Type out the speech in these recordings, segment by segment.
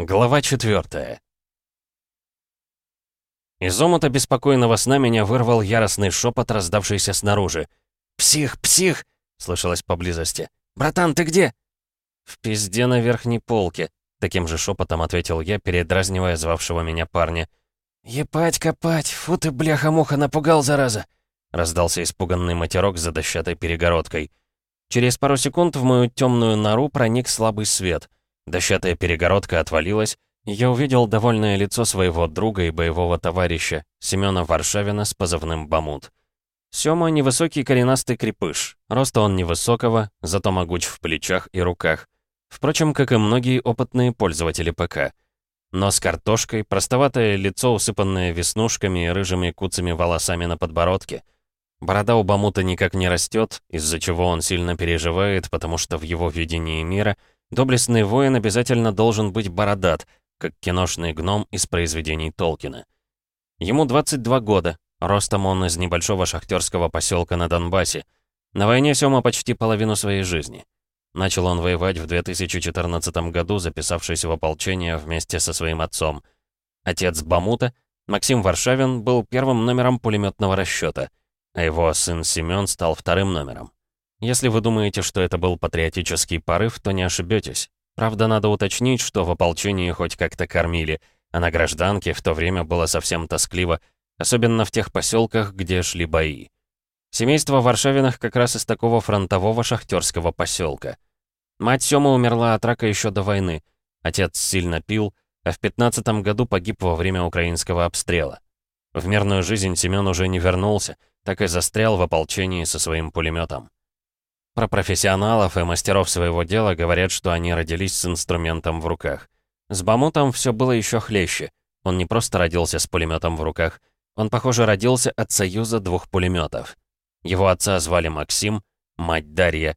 Глава 4 Из омута беспокойного сна меня вырвал яростный шепот, раздавшийся снаружи. «Псих! Псих!» — слышалось поблизости. «Братан, ты где?» «В пизде на верхней полке», — таким же шепотом ответил я, передразнивая звавшего меня парня. «Епать копать! Фу ты, бляха-муха, напугал, зараза!» Раздался испуганный матерок за дощатой перегородкой. Через пару секунд в мою темную нору проник слабый свет — Дощатая перегородка отвалилась, и я увидел довольное лицо своего друга и боевого товарища, Семёна Варшавина с позывным «Бамут». Сёма — невысокий коренастый крепыш. Роста он невысокого, зато могуч в плечах и руках. Впрочем, как и многие опытные пользователи ПК. Нос картошкой, простоватое лицо, усыпанное веснушками и рыжими куцами волосами на подбородке. Борода у Бамута никак не растет, из-за чего он сильно переживает, потому что в его видении мира — Доблестный воин обязательно должен быть бородат, как киношный гном из произведений Толкина. Ему 22 года, ростом он из небольшого шахтерского поселка на Донбассе. На войне Сёма почти половину своей жизни. Начал он воевать в 2014 году, записавшись в ополчение вместе со своим отцом. Отец Бамута, Максим Варшавин, был первым номером пулеметного расчета, а его сын Семён стал вторым номером. Если вы думаете, что это был патриотический порыв, то не ошибетесь. Правда, надо уточнить, что в ополчении хоть как-то кормили, а на гражданке в то время было совсем тоскливо, особенно в тех поселках, где шли бои. Семейство Варшавиных как раз из такого фронтового шахтерского поселка. Мать Сёма умерла от рака еще до войны. Отец сильно пил, а в 15 году погиб во время украинского обстрела. В мирную жизнь Семён уже не вернулся, так и застрял в ополчении со своим пулеметом. Про профессионалов и мастеров своего дела говорят, что они родились с инструментом в руках. С Бамутом все было еще хлеще. Он не просто родился с пулеметом в руках, он, похоже, родился от союза двух пулеметов. Его отца звали Максим, мать Дарья.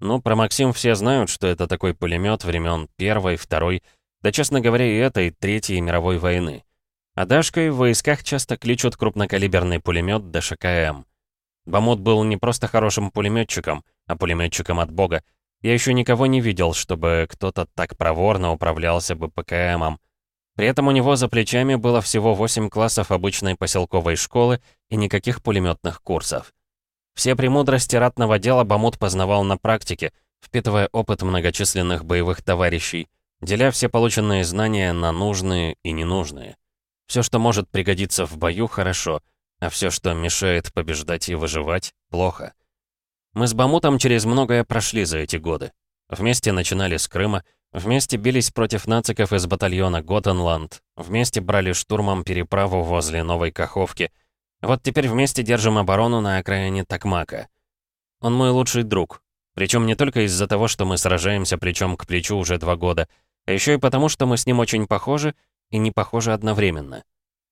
Ну, про Максим все знают, что это такой пулемет времен Первой, Второй, да, честно говоря, и этой Третьей мировой войны. А Дашкой в войсках часто кличут крупнокалиберный пулемет ДШКМ. Бамут был не просто хорошим пулеметчиком, а пулеметчиком от бога. Я еще никого не видел, чтобы кто-то так проворно управлялся бы ПКМом. При этом у него за плечами было всего 8 классов обычной поселковой школы и никаких пулеметных курсов. Все премудрости ратного дела Бамут познавал на практике, впитывая опыт многочисленных боевых товарищей, деля все полученные знания на нужные и ненужные. Все, что может пригодиться в бою, хорошо — а все, что мешает побеждать и выживать, плохо. Мы с Бамутом через многое прошли за эти годы. Вместе начинали с Крыма, вместе бились против нациков из батальона Готенланд, вместе брали штурмом переправу возле Новой Каховки. Вот теперь вместе держим оборону на окраине Такмака. Он мой лучший друг. Причем не только из-за того, что мы сражаемся плечом к плечу уже два года, а еще и потому, что мы с ним очень похожи и не похожи одновременно.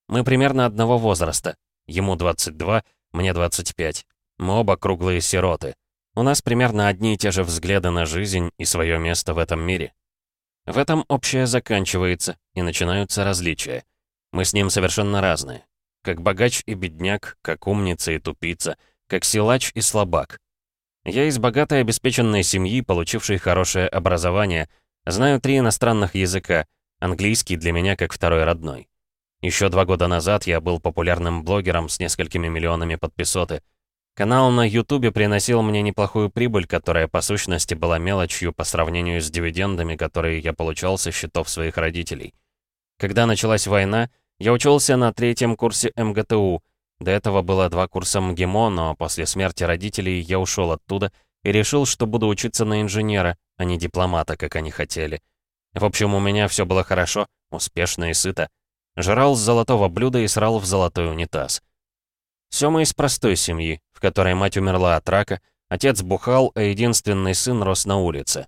Мы примерно одного возраста, Ему 22, мне 25. Мы оба круглые сироты. У нас примерно одни и те же взгляды на жизнь и свое место в этом мире. В этом общее заканчивается, и начинаются различия. Мы с ним совершенно разные. Как богач и бедняк, как умница и тупица, как силач и слабак. Я из богатой обеспеченной семьи, получившей хорошее образование, знаю три иностранных языка, английский для меня как второй родной. Еще два года назад я был популярным блогером с несколькими миллионами подписоты. Канал на Ютубе приносил мне неплохую прибыль, которая по сущности была мелочью по сравнению с дивидендами, которые я получал со счетов своих родителей. Когда началась война, я учился на третьем курсе МГТУ. До этого было два курса МГИМО, но после смерти родителей я ушел оттуда и решил, что буду учиться на инженера, а не дипломата, как они хотели. В общем, у меня все было хорошо, успешно и сыто. Жрал с золотого блюда и срал в золотой унитаз. Сёма из простой семьи, в которой мать умерла от рака, отец бухал, а единственный сын рос на улице.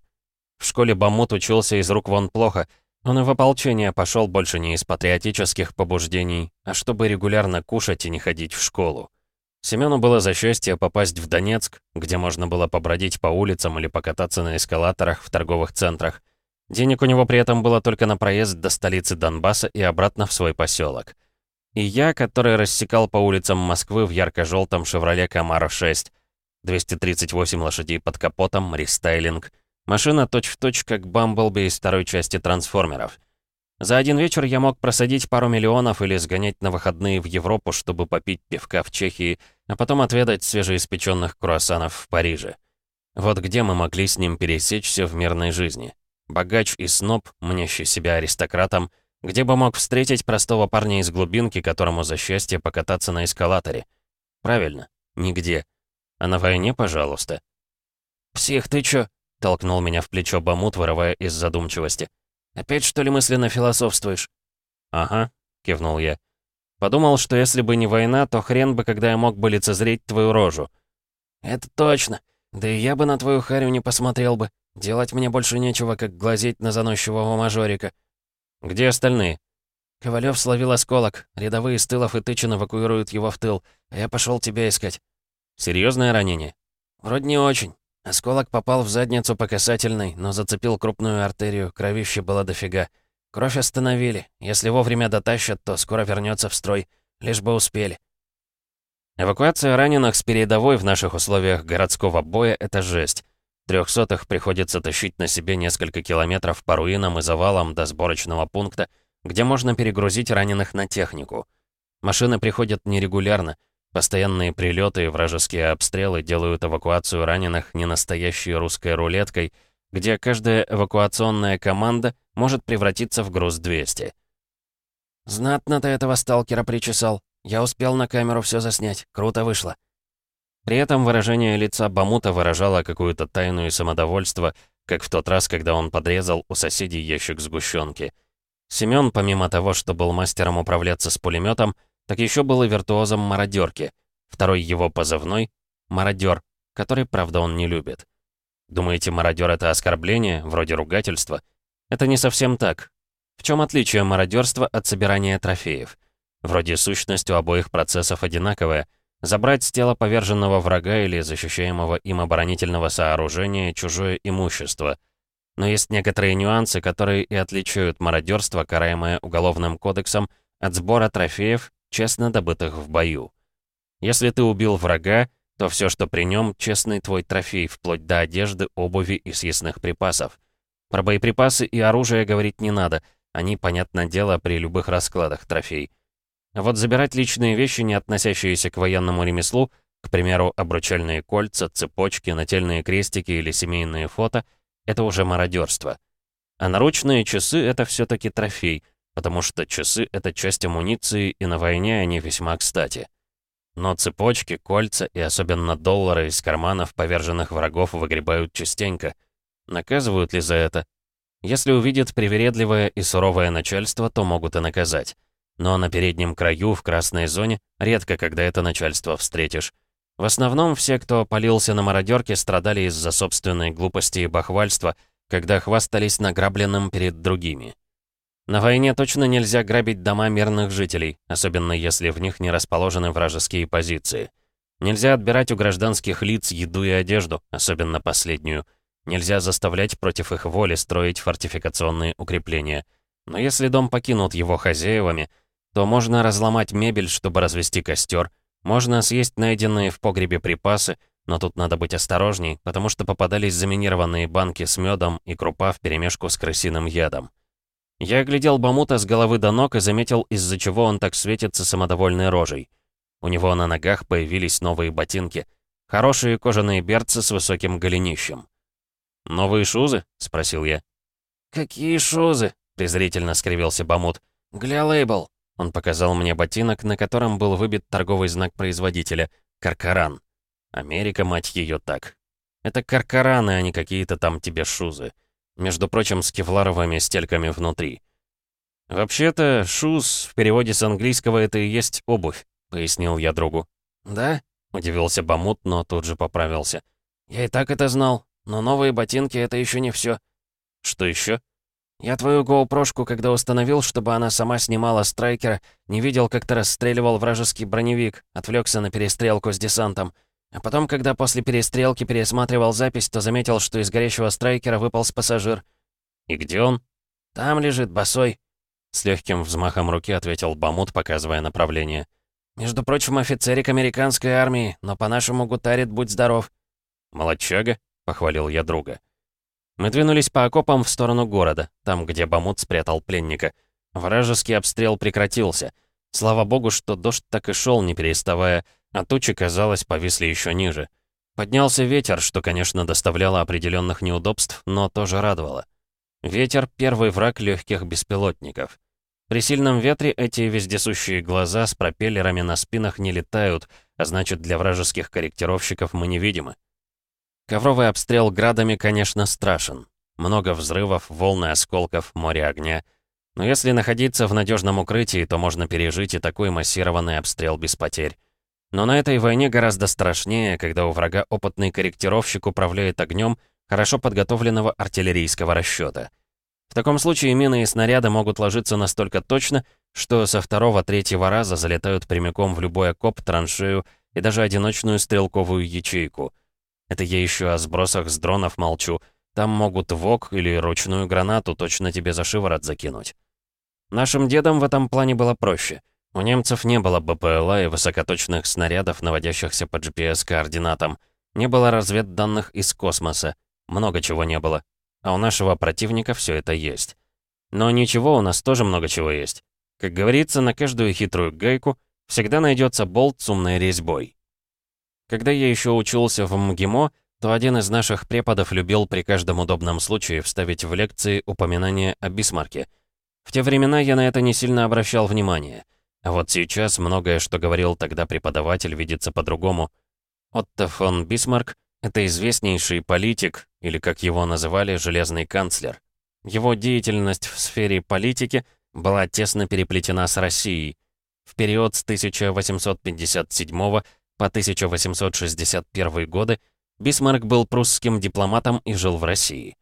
В школе Бамут учился из рук вон плохо, он и в ополчение пошел больше не из патриотических побуждений, а чтобы регулярно кушать и не ходить в школу. Семену было за счастье попасть в Донецк, где можно было побродить по улицам или покататься на эскалаторах в торговых центрах. Денег у него при этом было только на проезд до столицы Донбасса и обратно в свой поселок. И я, который рассекал по улицам Москвы в ярко-желтом «Шевроле Камаро-6», 238 лошадей под капотом, рестайлинг. Машина точь-в-точь, точь, как Бамблби из второй части «Трансформеров». За один вечер я мог просадить пару миллионов или сгонять на выходные в Европу, чтобы попить пивка в Чехии, а потом отведать свежеиспеченных круассанов в Париже. Вот где мы могли с ним пересечься в мирной жизни. Богач и сноб, мнящий себя аристократом, где бы мог встретить простого парня из глубинки, которому за счастье покататься на эскалаторе. Правильно, нигде. А на войне, пожалуйста. «Псих, ты чё?» — толкнул меня в плечо Бамут, вырывая из задумчивости. «Опять, что ли, мысленно философствуешь?» «Ага», — кивнул я. «Подумал, что если бы не война, то хрен бы, когда я мог бы лицезреть твою рожу». «Это точно. Да и я бы на твою харю не посмотрел бы. Делать мне больше нечего, как глазеть на заносчивого мажорика». «Где остальные?» Ковалев словил осколок. Рядовые с тылов и тычин эвакуируют его в тыл, а я пошел тебя искать. Серьезное ранение? Вроде не очень. Осколок попал в задницу по касательной, но зацепил крупную артерию, кровище было дофига. Кровь остановили. Если вовремя дотащат, то скоро вернется в строй. Лишь бы успели. Эвакуация раненых с передовой в наших условиях городского боя — это жесть. Трехсотых приходится тащить на себе несколько километров по руинам и завалам до сборочного пункта, где можно перегрузить раненых на технику. Машины приходят нерегулярно, Постоянные прилеты и вражеские обстрелы делают эвакуацию раненых ненастоящей русской рулеткой, где каждая эвакуационная команда может превратиться в груз 200. «Знатно ты этого сталкера причесал. Я успел на камеру все заснять. Круто вышло». При этом выражение лица Бамута выражало какую-то тайну и самодовольство, как в тот раз, когда он подрезал у соседей ящик сгущенки. Семён, помимо того, что был мастером управляться с пулеметом, так еще был и виртуозом мародерки. Второй его позывной — мародер, который, правда, он не любит. Думаете, мародер это оскорбление, вроде ругательства? Это не совсем так. В чем отличие мародерства от собирания трофеев? Вроде сущность у обоих процессов одинаковая. Забрать с тела поверженного врага или защищаемого им оборонительного сооружения чужое имущество. Но есть некоторые нюансы, которые и отличают мародерство, караемое Уголовным кодексом, от сбора трофеев честно добытых в бою. Если ты убил врага, то все, что при нем, честный твой трофей, вплоть до одежды, обуви и съестных припасов. Про боеприпасы и оружие говорить не надо, они, понятное дело, при любых раскладах трофей. А вот забирать личные вещи, не относящиеся к военному ремеслу, к примеру, обручальные кольца, цепочки, нательные крестики или семейные фото, это уже мародерство. А наручные часы — это все таки трофей — потому что часы — это часть амуниции, и на войне они весьма кстати. Но цепочки, кольца и особенно доллары из карманов поверженных врагов выгребают частенько. Наказывают ли за это? Если увидят привередливое и суровое начальство, то могут и наказать. Но на переднем краю, в красной зоне, редко когда это начальство встретишь. В основном все, кто полился на мародерке, страдали из-за собственной глупости и бахвальства, когда хвастались награбленным перед другими. На войне точно нельзя грабить дома мирных жителей, особенно если в них не расположены вражеские позиции. Нельзя отбирать у гражданских лиц еду и одежду, особенно последнюю. Нельзя заставлять против их воли строить фортификационные укрепления. Но если дом покинут его хозяевами, то можно разломать мебель, чтобы развести костер, можно съесть найденные в погребе припасы, но тут надо быть осторожней, потому что попадались заминированные банки с медом и крупа вперемешку с крысиным ядом. Я оглядел Бамута с головы до ног и заметил, из-за чего он так светится самодовольной рожей. У него на ногах появились новые ботинки. Хорошие кожаные берцы с высоким голенищем. «Новые шузы?» — спросил я. «Какие шузы?» — презрительно скривился Бамут. «Гля лейбл». Он показал мне ботинок, на котором был выбит торговый знак производителя — «Каркаран». Америка, мать ее, так. Это каркараны, а не какие-то там тебе шузы. Между прочим, с кевларовыми стельками внутри. «Вообще-то, шуз в переводе с английского это и есть обувь», — пояснил я другу. «Да?» — удивился Бамут, но тут же поправился. «Я и так это знал, но новые ботинки — это еще не все. «Что еще? «Я твою гоупрошку, когда установил, чтобы она сама снимала страйкера, не видел, как ты расстреливал вражеский броневик, отвлекся на перестрелку с десантом. А потом, когда после перестрелки пересматривал запись, то заметил, что из горящего страйкера выпал пассажир. «И где он?» «Там лежит, босой». С легким взмахом руки ответил Бамут, показывая направление. «Между прочим, офицерик американской армии, но по-нашему гутарит, будь здоров». «Молодчага», — похвалил я друга. Мы двинулись по окопам в сторону города, там, где Бамут спрятал пленника. Вражеский обстрел прекратился. Слава богу, что дождь так и шел, не переставая, а тучи, казалось, повисли еще ниже. Поднялся ветер, что, конечно, доставляло определенных неудобств, но тоже радовало. Ветер — первый враг легких беспилотников. При сильном ветре эти вездесущие глаза с пропеллерами на спинах не летают, а значит, для вражеских корректировщиков мы невидимы. Ковровый обстрел градами, конечно, страшен. Много взрывов, волны осколков, море огня. Но если находиться в надежном укрытии, то можно пережить и такой массированный обстрел без потерь. Но на этой войне гораздо страшнее, когда у врага опытный корректировщик управляет огнем хорошо подготовленного артиллерийского расчета. В таком случае мины и снаряды могут ложиться настолько точно, что со второго-третьего раза залетают прямиком в любой окоп, траншею и даже одиночную стрелковую ячейку. Это я еще о сбросах с дронов молчу. Там могут ВОК или ручную гранату точно тебе за шиворот закинуть. Нашим дедам в этом плане было проще. У немцев не было БПЛА и высокоточных снарядов, наводящихся по GPS-координатам. Не было разведданных из космоса. Много чего не было. А у нашего противника все это есть. Но ничего, у нас тоже много чего есть. Как говорится, на каждую хитрую гайку всегда найдется болт с умной резьбой. Когда я еще учился в МГИМО, то один из наших преподов любил при каждом удобном случае вставить в лекции упоминание о Бисмарке. В те времена я на это не сильно обращал внимание. А вот сейчас многое, что говорил тогда преподаватель, видится по-другому. Отто фон Бисмарк — это известнейший политик, или, как его называли, железный канцлер. Его деятельность в сфере политики была тесно переплетена с Россией. В период с 1857 по 1861 годы Бисмарк был прусским дипломатом и жил в России.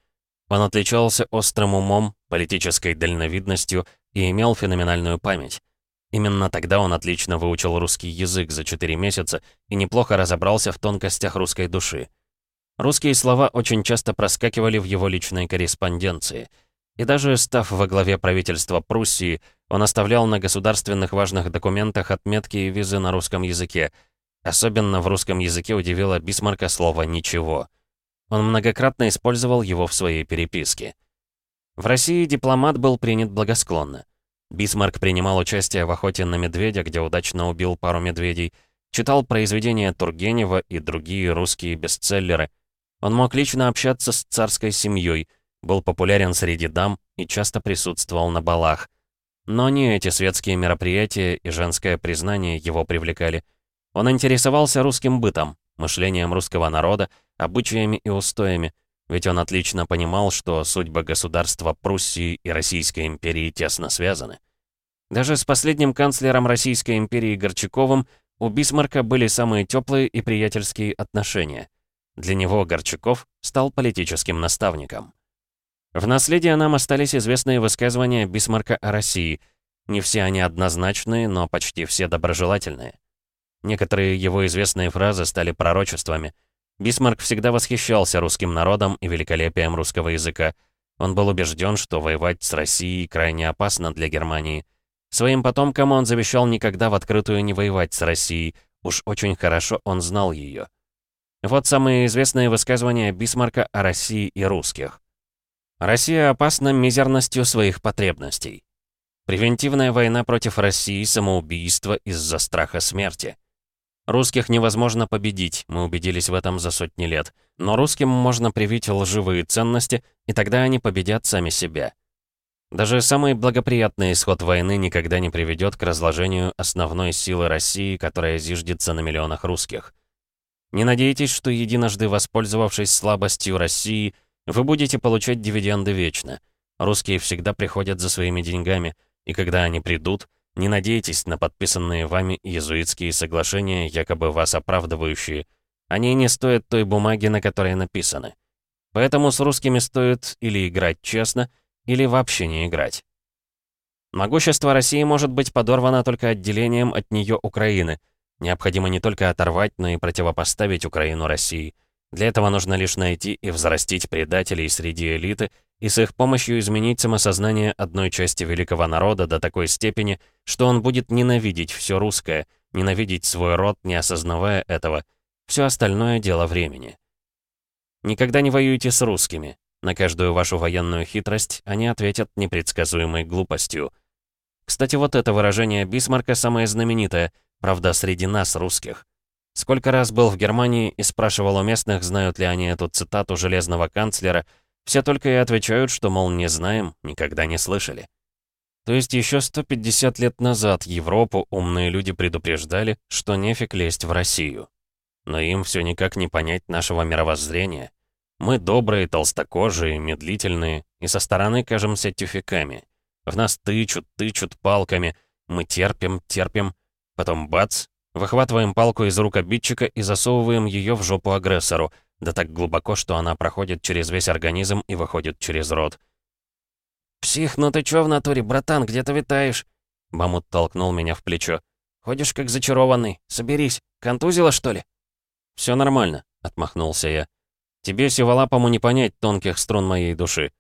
Он отличался острым умом, политической дальновидностью и имел феноменальную память. Именно тогда он отлично выучил русский язык за 4 месяца и неплохо разобрался в тонкостях русской души. Русские слова очень часто проскакивали в его личной корреспонденции — и даже став во главе правительства Пруссии, он оставлял на государственных важных документах отметки и визы на русском языке. Особенно в русском языке удивило Бисмарка слово «ничего». Он многократно использовал его в своей переписке. В России дипломат был принят благосклонно. Бисмарк принимал участие в охоте на медведя, где удачно убил пару медведей, читал произведения Тургенева и другие русские бестселлеры. Он мог лично общаться с царской семьей – был популярен среди дам и часто присутствовал на балах. Но не эти светские мероприятия и женское признание его привлекали. Он интересовался русским бытом, мышлением русского народа, обычаями и устоями, ведь он отлично понимал, что судьбы государства Пруссии и Российской империи тесно связаны. Даже с последним канцлером Российской империи Горчаковым у Бисмарка были самые теплые и приятельские отношения. Для него Горчаков стал политическим наставником. В наследие нам остались известные высказывания Бисмарка о России. Не все они однозначные, но почти все доброжелательные. Некоторые его известные фразы стали пророчествами. Бисмарк всегда восхищался русским народом и великолепием русского языка. Он был убежден, что воевать с Россией крайне опасно для Германии. Своим потомкам он завещал никогда в открытую не воевать с Россией, уж очень хорошо он знал ее. Вот самые известные высказывания Бисмарка о России и русских. Россия опасна мизерностью своих потребностей. Превентивная война против России – самоубийство из-за страха смерти. Русских невозможно победить, мы убедились в этом за сотни лет. Но русским можно привить лживые ценности, и тогда они победят сами себя. Даже самый благоприятный исход войны никогда не приведет к разложению основной силы России, которая зиждется на миллионах русских. Не надейтесь, что единожды воспользовавшись слабостью России – вы будете получать дивиденды вечно. Русские всегда приходят за своими деньгами, и когда они придут, не надейтесь на подписанные вами иезуитские соглашения, якобы вас оправдывающие. Они не стоят той бумаги, на которой написаны. Поэтому с русскими стоит или играть честно, или вообще не играть. Могущество России может быть подорвано только отделением от нее Украины. Необходимо не только оторвать, но и противопоставить Украину России. Для этого нужно лишь найти и взрастить предателей среди элиты и с их помощью изменить самосознание одной части великого народа до такой степени, что он будет ненавидеть все русское, ненавидеть свой род, не осознавая этого. Все остальное дело времени. Никогда не воюйте с русскими. На каждую вашу военную хитрость они ответят непредсказуемой глупостью. Кстати, вот это выражение Бисмарка самое знаменитое, правда, среди нас, русских. Сколько раз был в Германии и спрашивал у местных, знают ли они эту цитату железного канцлера, все только и отвечают, что, мол, не знаем, никогда не слышали. То есть еще 150 лет назад Европу умные люди предупреждали, что нефиг лезть в Россию. Но им все никак не понять нашего мировоззрения. Мы добрые, толстокожие, медлительные, и со стороны кажемся тюфяками. В нас тычут, тычут палками, мы терпим, терпим, потом бац, выхватываем палку из рук обидчика и засовываем ее в жопу агрессору, да так глубоко, что она проходит через весь организм и выходит через рот. «Псих, ну ты чё в натуре, братан, где ты витаешь?» Бамут толкнул меня в плечо. «Ходишь как зачарованный. Соберись. Контузило, что ли?» «Всё нормально», — отмахнулся я. «Тебе, сиволапому, не понять тонких струн моей души».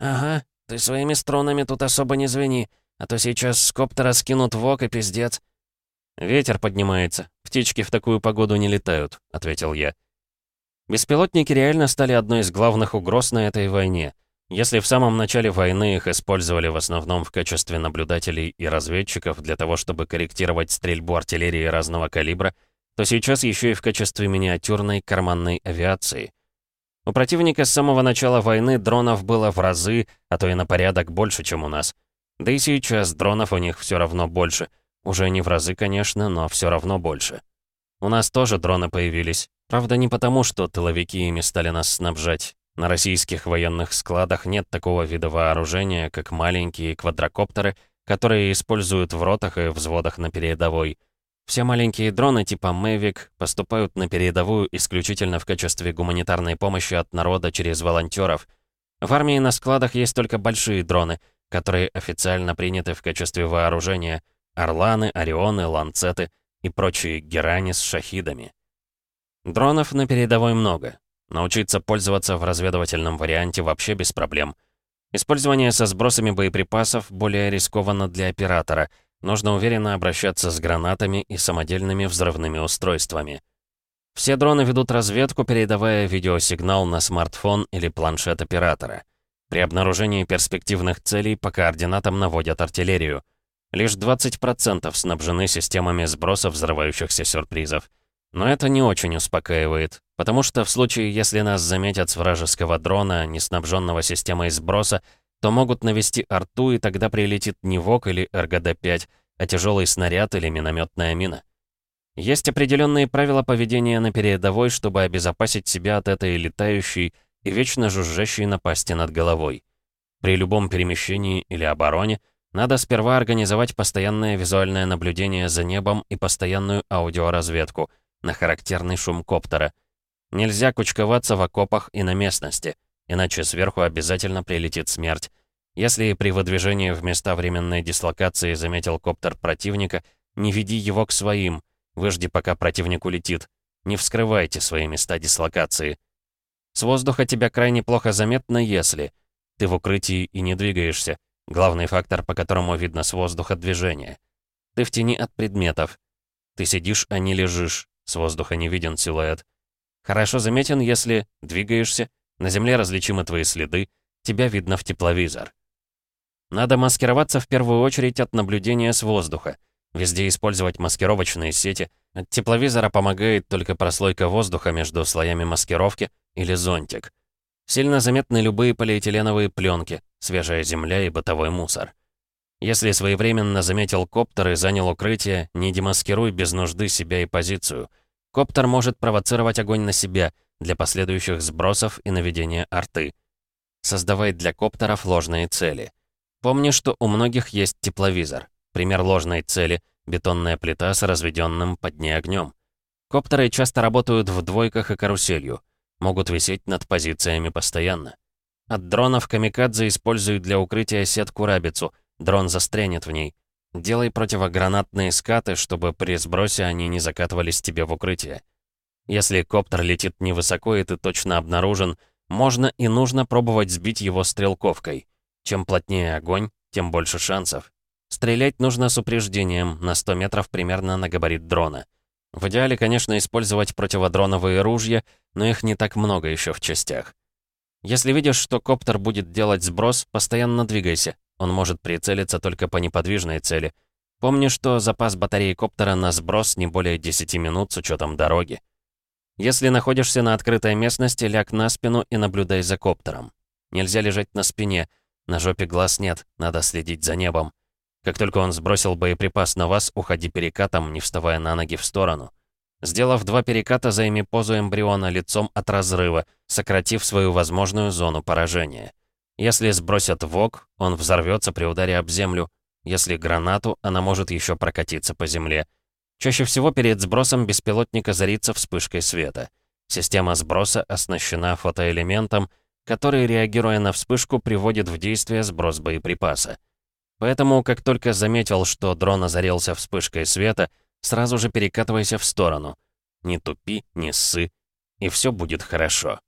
«Ага, ты своими струнами тут особо не звени, а то сейчас с коптера скинут вок и пиздец». «Ветер поднимается. Птички в такую погоду не летают», — ответил я. Беспилотники реально стали одной из главных угроз на этой войне — если в самом начале войны их использовали в основном в качестве наблюдателей и разведчиков для того, чтобы корректировать стрельбу артиллерии разного калибра, то сейчас еще и в качестве миниатюрной карманной авиации. У противника с самого начала войны дронов было в разы, а то и на порядок больше, чем у нас. Да и сейчас дронов у них все равно больше. Уже не в разы, конечно, но все равно больше. У нас тоже дроны появились. Правда, не потому, что тыловики ими стали нас снабжать. На российских военных складах нет такого вида вооружения, как маленькие квадрокоптеры, которые используют в ротах и взводах на передовой. Все маленькие дроны типа Mavic поступают на передовую исключительно в качестве гуманитарной помощи от народа через волонтеров. В армии на складах есть только большие дроны, которые официально приняты в качестве вооружения — Орланы, Орионы, Ланцеты и прочие Герани с шахидами. Дронов на передовой много, Научиться пользоваться в разведывательном варианте вообще без проблем. Использование со сбросами боеприпасов более рискованно для оператора. Нужно уверенно обращаться с гранатами и самодельными взрывными устройствами. Все дроны ведут разведку, передавая видеосигнал на смартфон или планшет оператора. При обнаружении перспективных целей по координатам наводят артиллерию. Лишь 20% снабжены системами сброса взрывающихся сюрпризов. Но это не очень успокаивает, потому что в случае, если нас заметят с вражеского дрона, не снабженного системой сброса, то могут навести арту, и тогда прилетит не ВОК или РГД-5, а тяжелый снаряд или минометная мина. Есть определенные правила поведения на передовой, чтобы обезопасить себя от этой летающей и вечно жужжащей напасти над головой. При любом перемещении или обороне надо сперва организовать постоянное визуальное наблюдение за небом и постоянную аудиоразведку — на характерный шум коптера. Нельзя кучковаться в окопах и на местности, иначе сверху обязательно прилетит смерть. Если при выдвижении в места временной дислокации заметил коптер противника, не веди его к своим, выжди, пока противник улетит. Не вскрывайте свои места дислокации. С воздуха тебя крайне плохо заметно, если ты в укрытии и не двигаешься. Главный фактор, по которому видно с воздуха движение. Ты в тени от предметов. Ты сидишь, а не лежишь. С воздуха не виден силуэт. Хорошо заметен, если двигаешься, на земле различимы твои следы, тебя видно в тепловизор. Надо маскироваться в первую очередь от наблюдения с воздуха. Везде использовать маскировочные сети. От тепловизора помогает только прослойка воздуха между слоями маскировки или зонтик. Сильно заметны любые полиэтиленовые пленки, свежая земля и бытовой мусор. Если своевременно заметил коптер и занял укрытие, не демаскируй без нужды себя и позицию. Коптер может провоцировать огонь на себя для последующих сбросов и наведения арты. Создавай для коптеров ложные цели. Помни, что у многих есть тепловизор. Пример ложной цели — бетонная плита с разведенным под ней огнем. Коптеры часто работают в двойках и каруселью. Могут висеть над позициями постоянно. От дронов камикадзе используют для укрытия сетку-рабицу — Дрон застрянет в ней. Делай противогранатные скаты, чтобы при сбросе они не закатывались тебе в укрытие. Если коптер летит невысоко и ты точно обнаружен, можно и нужно пробовать сбить его стрелковкой. Чем плотнее огонь, тем больше шансов. Стрелять нужно с упреждением, на 100 метров примерно на габарит дрона. В идеале, конечно, использовать противодроновые ружья, но их не так много еще в частях. Если видишь, что коптер будет делать сброс, постоянно двигайся. Он может прицелиться только по неподвижной цели. Помни, что запас батареи коптера на сброс не более 10 минут с учетом дороги. Если находишься на открытой местности, ляг на спину и наблюдай за коптером. Нельзя лежать на спине. На жопе глаз нет, надо следить за небом. Как только он сбросил боеприпас на вас, уходи перекатом, не вставая на ноги в сторону. Сделав два переката, займи позу эмбриона лицом от разрыва, сократив свою возможную зону поражения. Если сбросят ВОК, он взорвется при ударе об землю. Если гранату, она может еще прокатиться по земле. Чаще всего перед сбросом беспилотника зарится вспышкой света. Система сброса оснащена фотоэлементом, который, реагируя на вспышку, приводит в действие сброс боеприпаса. Поэтому, как только заметил, что дрон озарился вспышкой света, сразу же перекатывайся в сторону. Не тупи, не ссы, и все будет хорошо.